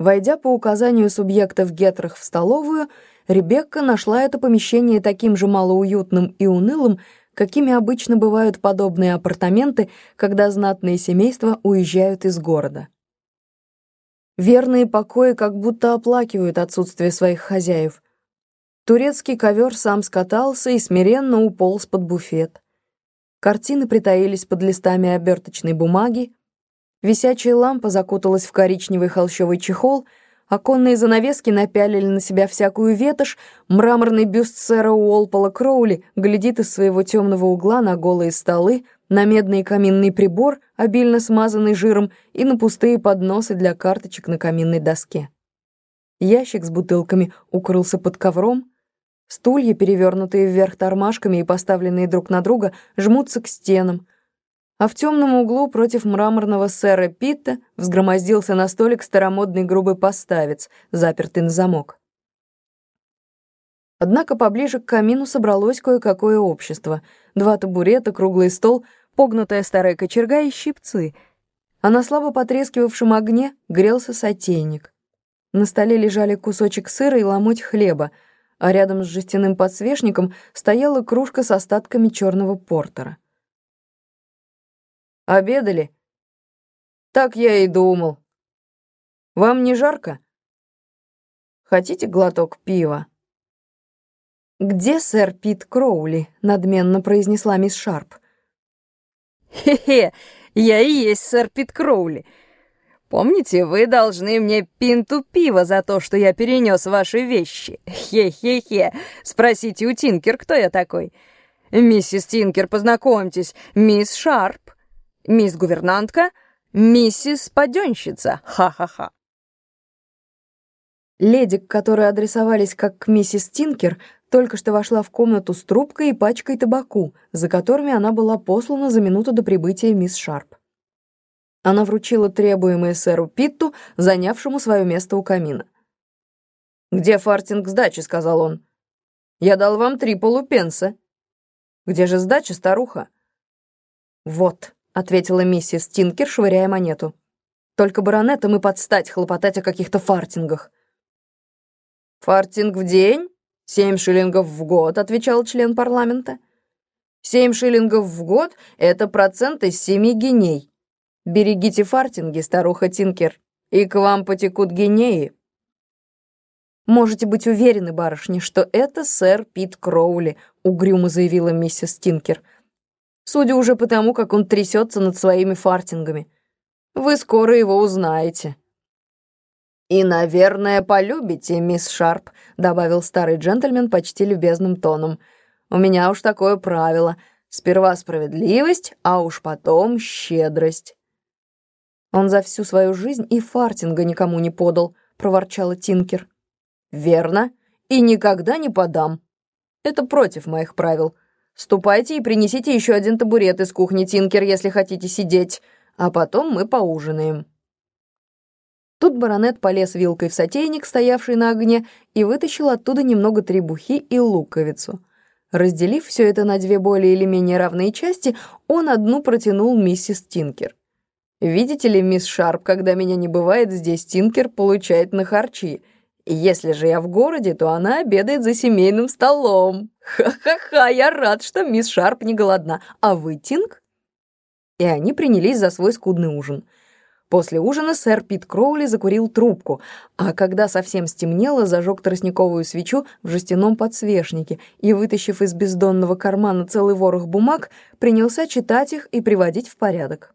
Войдя по указанию субъекта в гетрах в столовую, Ребекка нашла это помещение таким же малоуютным и унылым, какими обычно бывают подобные апартаменты, когда знатные семейства уезжают из города. Верные покои как будто оплакивают отсутствие своих хозяев. Турецкий ковер сам скатался и смиренно уполз под буфет. Картины притаились под листами оберточной бумаги, Висячая лампа закуталась в коричневый холщовый чехол, оконные занавески напялили на себя всякую ветошь, мраморный бюст сэра Уолпола Кроули глядит из своего темного угла на голые столы, на медный каминный прибор, обильно смазанный жиром, и на пустые подносы для карточек на каминной доске. Ящик с бутылками укрылся под ковром, стулья, перевернутые вверх тормашками и поставленные друг на друга, жмутся к стенам — а в темном углу против мраморного сэра Питта взгромоздился на столик старомодный грубый поставец, запертый на замок. Однако поближе к камину собралось кое-какое общество. Два табурета, круглый стол, погнутая старая кочерга и щипцы. А на слабо потрескивавшем огне грелся сотейник. На столе лежали кусочек сыра и ломоть хлеба, а рядом с жестяным подсвечником стояла кружка с остатками черного портера. Обедали? Так я и думал. Вам не жарко? Хотите глоток пива? «Где сэр Пит Кроули?» — надменно произнесла мисс Шарп. «Хе-хе, я и есть сэр Пит Кроули. Помните, вы должны мне пинту пива за то, что я перенес ваши вещи. Хе-хе-хе. Спросите у Тинкер, кто я такой. Миссис Тинкер, познакомьтесь, мисс Шарп. Мисс гувернантка, миссис паденщица, ха-ха-ха. Леди, к которой адресовались как к миссис Тинкер, только что вошла в комнату с трубкой и пачкой табаку, за которыми она была послана за минуту до прибытия мисс Шарп. Она вручила требуемое сэру Питту, занявшему свое место у камина. «Где фартинг сдачи?» — сказал он. «Я дал вам три полупенса. Где же сдача, старуха?» «Вот», — ответила миссис Тинкер, швыряя монету. «Только баронетам и подстать хлопотать о каких-то фартингах». «Фартинг в день? Семь шиллингов в год», — отвечал член парламента. «Семь шиллингов в год — это процент из семи геней. Берегите фартинги, старуха Тинкер, и к вам потекут генеи». «Можете быть уверены, барышни, что это сэр Пит Кроули», — угрюмо заявила миссис Тинкер судя уже по тому, как он трясется над своими фартингами. Вы скоро его узнаете». «И, наверное, полюбите, мисс Шарп», — добавил старый джентльмен почти любезным тоном. «У меня уж такое правило. Сперва справедливость, а уж потом щедрость». «Он за всю свою жизнь и фартинга никому не подал», — проворчала Тинкер. «Верно, и никогда не подам. Это против моих правил. Ступайте и принесите еще один табурет из кухни, Тинкер, если хотите сидеть, а потом мы поужинаем». Тут баронет полез вилкой в сотейник, стоявший на огне, и вытащил оттуда немного требухи и луковицу. Разделив все это на две более или менее равные части, он одну протянул миссис Тинкер. «Видите ли, мисс Шарп, когда меня не бывает здесь, Тинкер получает на харчи. Если же я в городе, то она обедает за семейным столом. Ха-ха-ха, я рад, что мисс Шарп не голодна. А вы, Тинг?» И они принялись за свой скудный ужин. После ужина сэр Пит Кроули закурил трубку, а когда совсем стемнело, зажег тростниковую свечу в жестяном подсвечнике и, вытащив из бездонного кармана целый ворох бумаг, принялся читать их и приводить в порядок.